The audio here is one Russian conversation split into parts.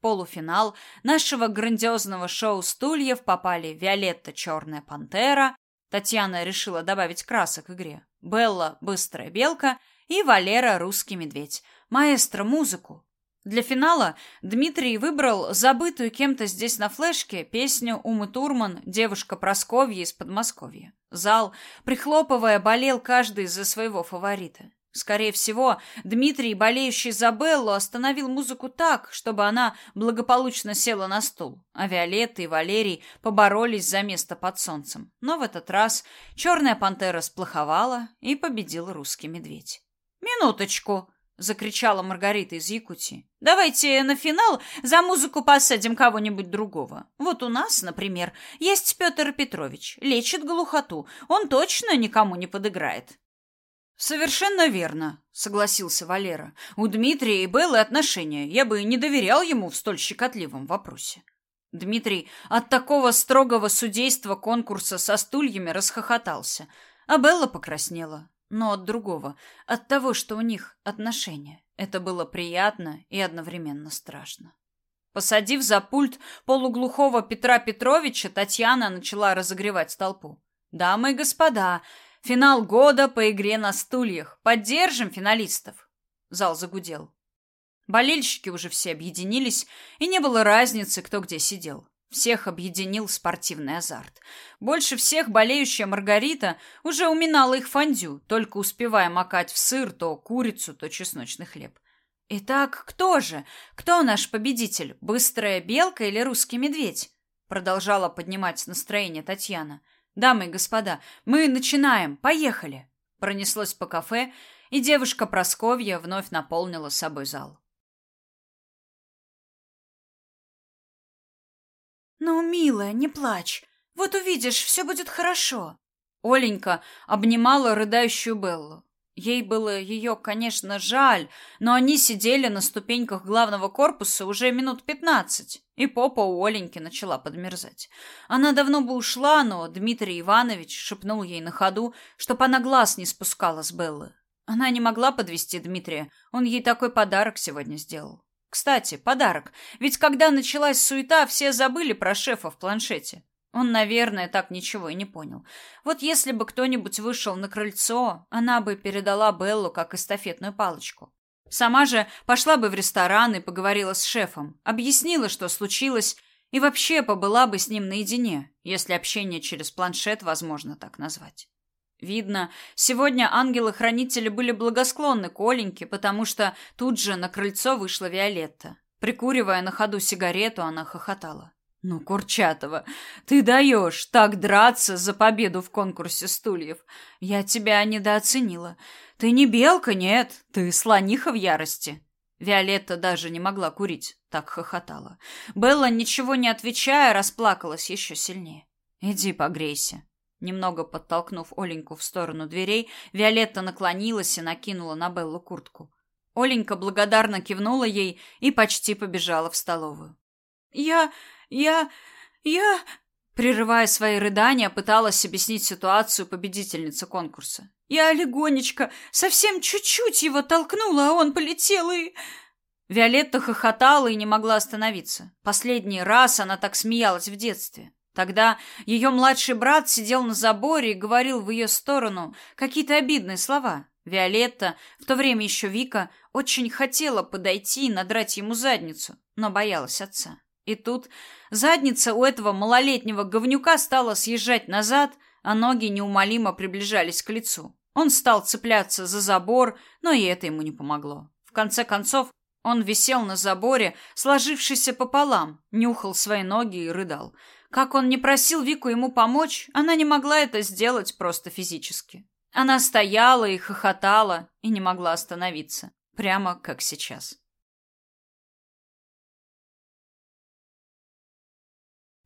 Полуфинал нашего грандиозного шоу «Стульев» попали Виолетта «Черная пантера», Татьяна решила добавить красок игре, Белла «Быстрая белка» и Валера «Русский медведь». Маэстро музыку. Для финала Дмитрий выбрал забытую кем-то здесь на флешке песню Умы Турман «Девушка Просковья из Подмосковья». Зал, прихлопывая, болел каждый за своего фаворита. Скорее всего, Дмитрий, болеющий за Беллу, остановил музыку так, чтобы она благополучно села на стул, а Виолетта и Валерий поборолись за место под солнцем. Но в этот раз черная пантера сплоховала и победил русский медведь. «Минуточку!» — закричала Маргарита из Якутии. «Давайте на финал за музыку посадим кого-нибудь другого. Вот у нас, например, есть Петр Петрович, лечит глухоту. Он точно никому не подыграет». Совершенно верно, согласился Валера. У Дмитрия и Беллы отношения. Я бы не доверял ему в столь щекотливом вопросе. Дмитрий от такого строгого судейства конкурса со стульями расхохотался, а Белла покраснела, но от другого, от того, что у них отношения. Это было приятно и одновременно страшно. Посадив за пульт полуглухого Петра Петровича, Татьяна начала разогревать толпу. «Дамы и господа, Финал года по игре на стульях. Поддержим финалистов. Зал загудел. Болельщики уже все объединились, и не было разницы, кто где сидел. Всех объединил спортивный азарт. Больше всех болеющая Маргарита уже уминала их фондю, только успевая макать в сыр то курицу, то чесночный хлеб. Итак, кто же? Кто наш победитель? Быстрая белка или русский медведь? Продолжала поднимать настроение Татьяна. Дамы и господа, мы начинаем. Поехали. Пронеслось по кафе, и девушка Просковья вновь наполнила собой зал. Ну, милая, не плачь. Вот увидишь, все будет хорошо. Оленька обнимала рыдающую Беллу. Ей было ее, конечно, жаль, но они сидели на ступеньках главного корпуса уже минут пятнадцать, и попа у Оленьки начала подмерзать. Она давно бы ушла, но Дмитрий Иванович шепнул ей на ходу, чтоб она глаз не спускала с Беллы. Она не могла подвести Дмитрия, он ей такой подарок сегодня сделал. Кстати, подарок, ведь когда началась суета, все забыли про шефа в планшете. Он, наверное, так ничего и не понял. Вот если бы кто-нибудь вышел на крыльцо, она бы передала Беллу как эстафетную палочку. Сама же пошла бы в ресторан и поговорила с шефом, объяснила, что случилось, и вообще побыла бы с ним наедине, если общение через планшет возможно так назвать. Видно, сегодня ангелы-хранители были благосклонны к Оленьке, потому что тут же на крыльцо вышла Виолетта. Прикуривая на ходу сигарету, она хохотала. Ну, Курчатова, ты даешь так драться за победу в конкурсе стульев. Я тебя недооценила. Ты не белка, нет, ты слониха в ярости. Виолетта даже не могла курить, так хохотала. Белла, ничего не отвечая, расплакалась еще сильнее. Иди погрейся. Немного подтолкнув Оленьку в сторону дверей, Виолетта наклонилась и накинула на Беллу куртку. Оленька благодарно кивнула ей и почти побежала в столовую. «Я... Я... Я...» Прерывая свои рыдания, пыталась объяснить ситуацию победительница конкурса. «Я легонечко, совсем чуть-чуть его толкнула, а он полетел и...» Виолетта хохотала и не могла остановиться. Последний раз она так смеялась в детстве. Тогда ее младший брат сидел на заборе и говорил в ее сторону какие-то обидные слова. Виолетта, в то время еще Вика, очень хотела подойти и надрать ему задницу, но боялась отца. И тут задница у этого малолетнего говнюка стала съезжать назад, а ноги неумолимо приближались к лицу. Он стал цепляться за забор, но и это ему не помогло. В конце концов, он висел на заборе, сложившийся пополам, нюхал свои ноги и рыдал. Как он не просил Вику ему помочь, она не могла это сделать просто физически. Она стояла и хохотала, и не могла остановиться, прямо как сейчас.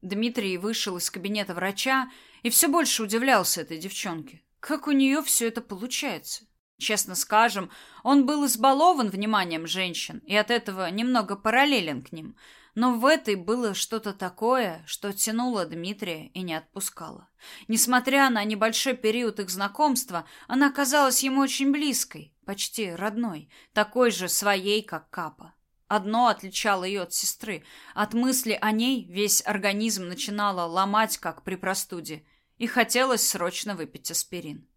Дмитрий вышел из кабинета врача и все больше удивлялся этой девчонке. Как у нее все это получается? Честно скажем, он был избалован вниманием женщин и от этого немного параллелен к ним. Но в этой было что-то такое, что тянуло Дмитрия и не отпускало. Несмотря на небольшой период их знакомства, она казалась ему очень близкой, почти родной, такой же своей, как Капа. Одно отличало ее от сестры. От мысли о ней весь организм начинало ломать, как при простуде, и хотелось срочно выпить аспирин.